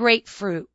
grapefruit.